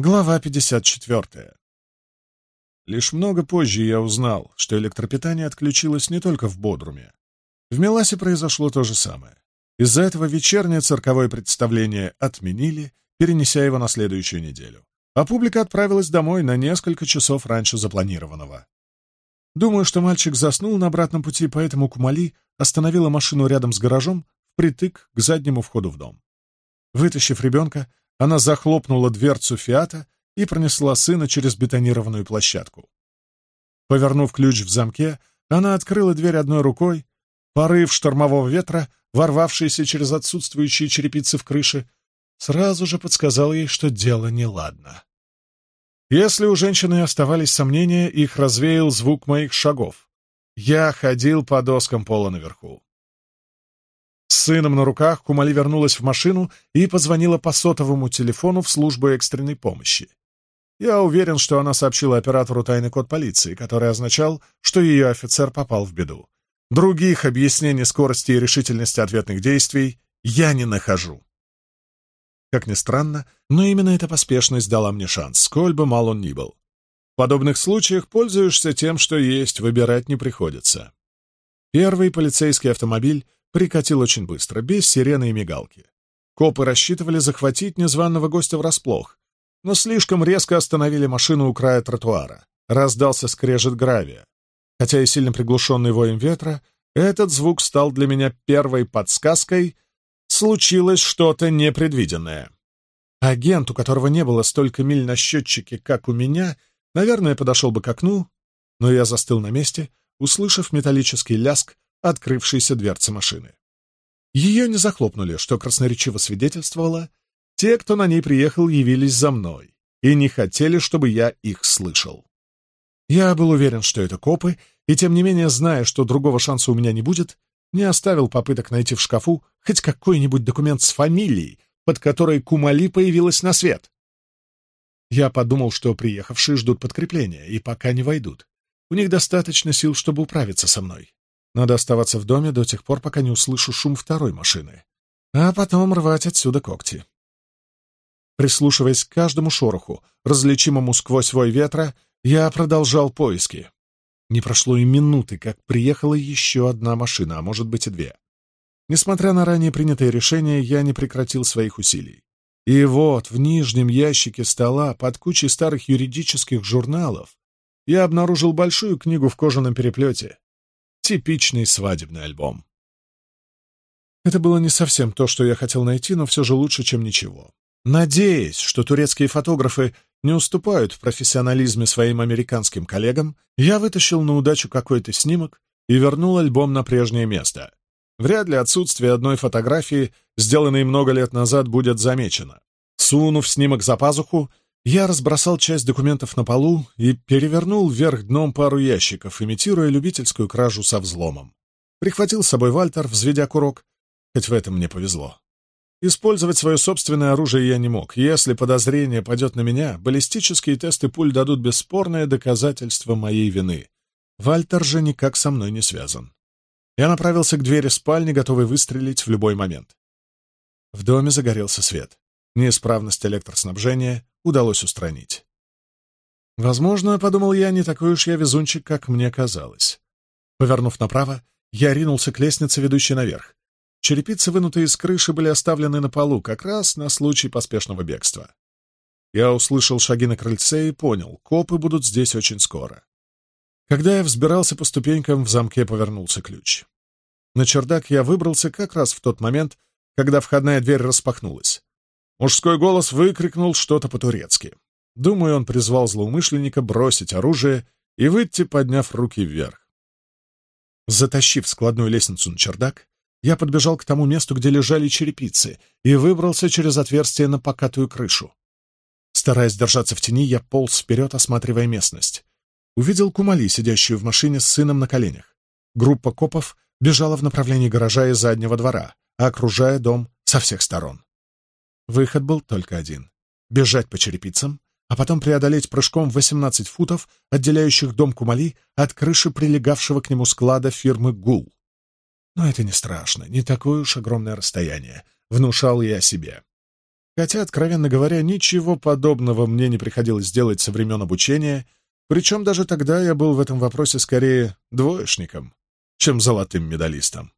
Глава 54. Лишь много позже я узнал, что электропитание отключилось не только в Бодруме. В Меласе произошло то же самое. Из-за этого вечернее цирковое представление отменили, перенеся его на следующую неделю. А публика отправилась домой на несколько часов раньше запланированного. Думаю, что мальчик заснул на обратном пути, поэтому Кумали остановила машину рядом с гаражом, впритык к заднему входу в дом. Вытащив ребенка, она захлопнула дверцу «Фиата» и пронесла сына через бетонированную площадку. Повернув ключ в замке, она открыла дверь одной рукой. Порыв штормового ветра, ворвавшийся через отсутствующие черепицы в крыше, сразу же подсказал ей, что дело неладно. Если у женщины оставались сомнения, их развеял звук моих шагов. Я ходил по доскам пола наверху с сыном на руках Кумали вернулась в машину и позвонила по сотовому телефону в службу экстренной помощи. Я уверен, что она сообщила оператору тайный код полиции, который означал, что ее офицер попал в беду. Других объяснений скорости и решительности ответных действий я не нахожу. Как ни странно, но именно эта поспешность дала мне шанс, сколь бы мал он ни был. В подобных случаях пользуешься тем, что есть, выбирать не приходится. Первый полицейский автомобиль прикатил очень быстро, без сирены и мигалки. Копы рассчитывали захватить незваного гостя врасплох, но слишком резко остановили машину у края тротуара. Раздался скрежет гравия. Хотя и сильно приглушенный воем ветра, этот звук стал для меня первой подсказкой «случилось что-то непредвиденное». Агент, у которого не было столько миль на счетчике, как у меня, наверное, подошел бы к окну, но я застыл на месте, услышав металлический ляск, открывшейся дверцы машины. Ее не захлопнули, что красноречиво свидетельствовало, те, кто на ней приехал, явились за мной и не хотели, чтобы я их слышал. Я был уверен, что это копы, и тем не менее, зная, что другого шанса у меня не будет, не оставил попыток найти в шкафу хоть какой-нибудь документ с фамилией, под которой Кумали появилась на свет. Я подумал, что приехавшие ждут подкрепления и пока не войдут. У них достаточно сил, чтобы управиться со мной. Надо оставаться в доме до тех пор, пока не услышу шум второй машины, а потом рвать отсюда когти. Прислушиваясь к каждому шороху, различимому сквозь вой ветра, я продолжал поиски. Не прошло и минуты, как приехала еще одна машина, а может быть и две. Несмотря на ранее принятое решение, я не прекратил своих усилий. И вот в нижнем ящике стола под кучей старых юридических журналов я обнаружил большую книгу в кожаном переплете типичный свадебный альбом. Это было не совсем то, что я хотел найти, но все же лучше, чем ничего. Надеясь, что турецкие фотографы не уступают в профессионализме своим американским коллегам, я вытащил на удачу какой-то снимок и вернул альбом на прежнее место. Вряд ли отсутствие одной фотографии, сделанной много лет назад, будет замечено. Сунув снимок за пазуху, я разбросал часть документов на полу и перевернул вверх дном пару ящиков, имитируя любительскую кражу со взломом. Прихватил с собой Вальтер, взведя курок, хоть в этом мне повезло. Использовать свое собственное оружие я не мог. Если подозрение падет на меня, баллистические тесты пуль дадут бесспорное доказательство моей вины. Вальтер же никак со мной не связан. Я направился к двери спальни, готовый выстрелить в любой момент. В доме загорелся свет. Неисправность электроснабжения — удалось устранить. Возможно, подумал я, не такой уж я везунчик, как мне казалось. Повернув направо, я ринулся к лестнице, ведущей наверх. Черепицы, вынутые из крыши, были оставлены на полу, как раз на случай поспешного бегства. Я услышал шаги на крыльце и понял, копы будут здесь очень скоро. Когда я взбирался по ступенькам, в замке повернулся ключ. На чердак я выбрался как раз в тот момент, когда входная дверь распахнулась. Мужской голос выкрикнул что-то по-турецки. Думаю, он призвал злоумышленника бросить оружие и выйти, подняв руки вверх. Затащив складную лестницу на чердак, я подбежал к тому месту, где лежали черепицы, и выбрался через отверстие на покатую крышу. Стараясь держаться в тени, я полз вперед, осматривая местность. Увидел Кумали, сидящую в машине с сыном на коленях. Группа копов бежала в направлении гаража и заднего двора, окружая дом со всех сторон. Выход был только один — бежать по черепицам, а потом преодолеть прыжком 18 футов, отделяющих дом Кумали от крыши прилегавшего к нему склада фирмы «Гул». Но это не страшно, не такое уж огромное расстояние, внушал я себе. Хотя, откровенно говоря, ничего подобного мне не приходилось делать со времен обучения, причем даже тогда я был в этом вопросе скорее двоечником, чем золотым медалистом.